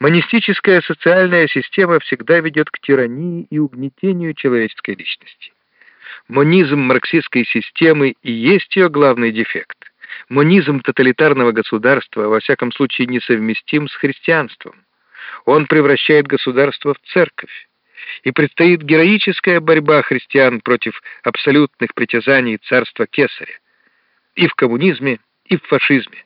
Монистическая социальная система всегда ведет к тирании и угнетению человеческой личности. Монизм марксистской системы и есть ее главный дефект. Монизм тоталитарного государства, во всяком случае, несовместим с христианством. Он превращает государство в церковь. И предстоит героическая борьба христиан против абсолютных притязаний царства Кесаря. И в коммунизме, и в фашизме.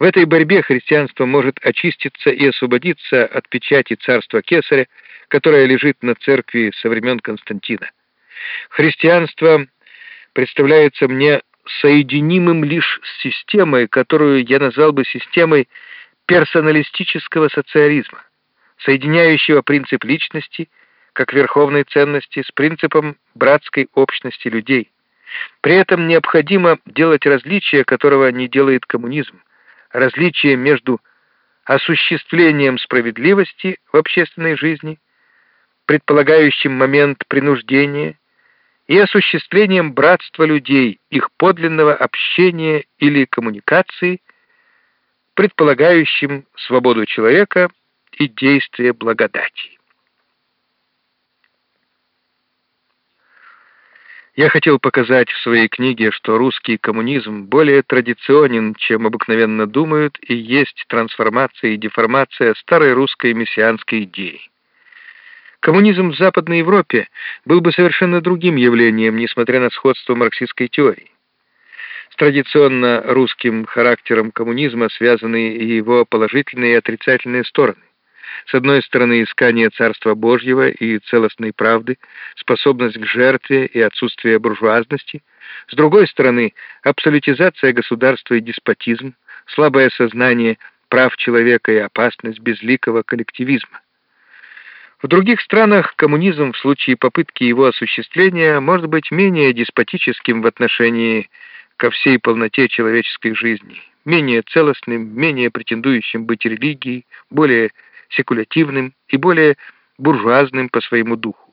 В этой борьбе христианство может очиститься и освободиться от печати царства Кесаря, которая лежит на церкви со времен Константина. Христианство представляется мне соединимым лишь с системой, которую я назвал бы системой персоналистического социализма, соединяющего принцип личности как верховной ценности с принципом братской общности людей. При этом необходимо делать различие, которого не делает коммунизм, различие между осуществлением справедливости в общественной жизни, предполагающим момент принуждения, и осуществлением братства людей, их подлинного общения или коммуникации, предполагающим свободу человека и действие благодати. Я хотел показать в своей книге, что русский коммунизм более традиционен, чем обыкновенно думают, и есть трансформация и деформация старой русской мессианской идеи. Коммунизм в Западной Европе был бы совершенно другим явлением, несмотря на сходство марксистской теории. С традиционно русским характером коммунизма связаны и его положительные и отрицательные стороны. С одной стороны, искание Царства Божьего и целостной правды, способность к жертве и отсутствие буржуазности. С другой стороны, абсолютизация государства и деспотизм, слабое сознание прав человека и опасность безликого коллективизма. В других странах коммунизм в случае попытки его осуществления может быть менее деспотическим в отношении ко всей полноте человеческой жизни, менее целостным, менее претендующим быть религией, более секулятивным и более буржуазным по своему духу.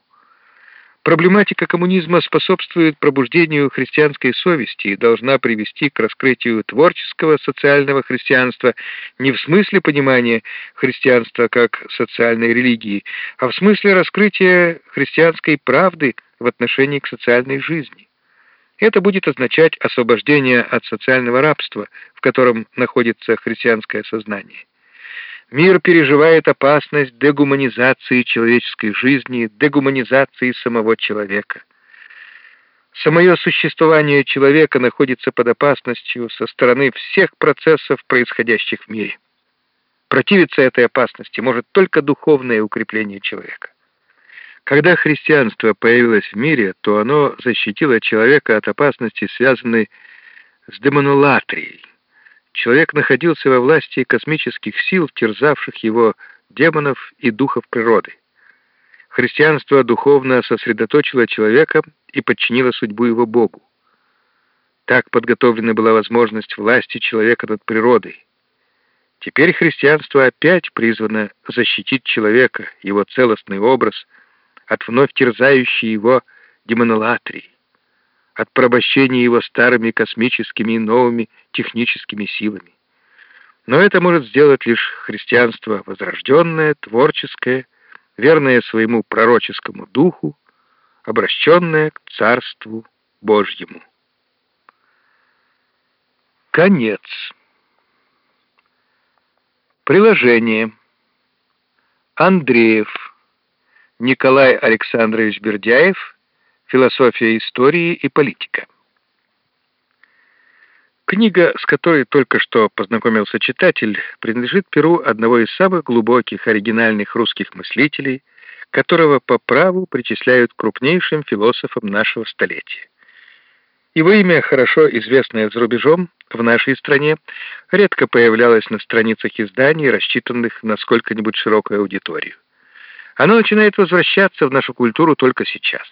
Проблематика коммунизма способствует пробуждению христианской совести и должна привести к раскрытию творческого социального христианства не в смысле понимания христианства как социальной религии, а в смысле раскрытия христианской правды в отношении к социальной жизни. Это будет означать освобождение от социального рабства, в котором находится христианское сознание. Мир переживает опасность дегуманизации человеческой жизни, дегуманизации самого человека. Самое существование человека находится под опасностью со стороны всех процессов, происходящих в мире. Противиться этой опасности может только духовное укрепление человека. Когда христианство появилось в мире, то оно защитило человека от опасности, связанной с демонолатрией, человек находился во власти космических сил, терзавших его демонов и духов природы. Христианство духовно сосредоточило человека и подчинило судьбу его Богу. Так подготовлена была возможность власти человека над природой. Теперь христианство опять призвано защитить человека, его целостный образ, от вновь терзающей его демонолатрии от порабощения его старыми космическими и новыми техническими силами. Но это может сделать лишь христианство возрожденное, творческое, верное своему пророческому духу, обращенное к Царству Божьему. Конец. Приложение. Андреев. Николай Александрович Бердяев Философия истории и политика. Книга, с которой только что познакомился читатель, принадлежит перу одного из самых глубоких оригинальных русских мыслителей, которого по праву причисляют крупнейшим философам нашего столетия. Его имя, хорошо известное за рубежом, в нашей стране, редко появлялось на страницах изданий, рассчитанных на сколько-нибудь широкую аудиторию. Оно начинает возвращаться в нашу культуру только сейчас.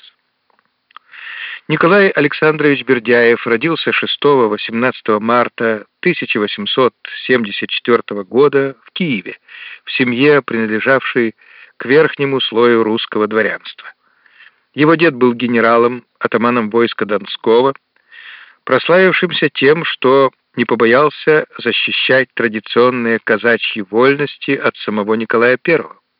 Николай Александрович Бердяев родился 6-18 марта 1874 года в Киеве, в семье, принадлежавшей к верхнему слою русского дворянства. Его дед был генералом, атаманом войска Донского, прославившимся тем, что не побоялся защищать традиционные казачьи вольности от самого Николая I.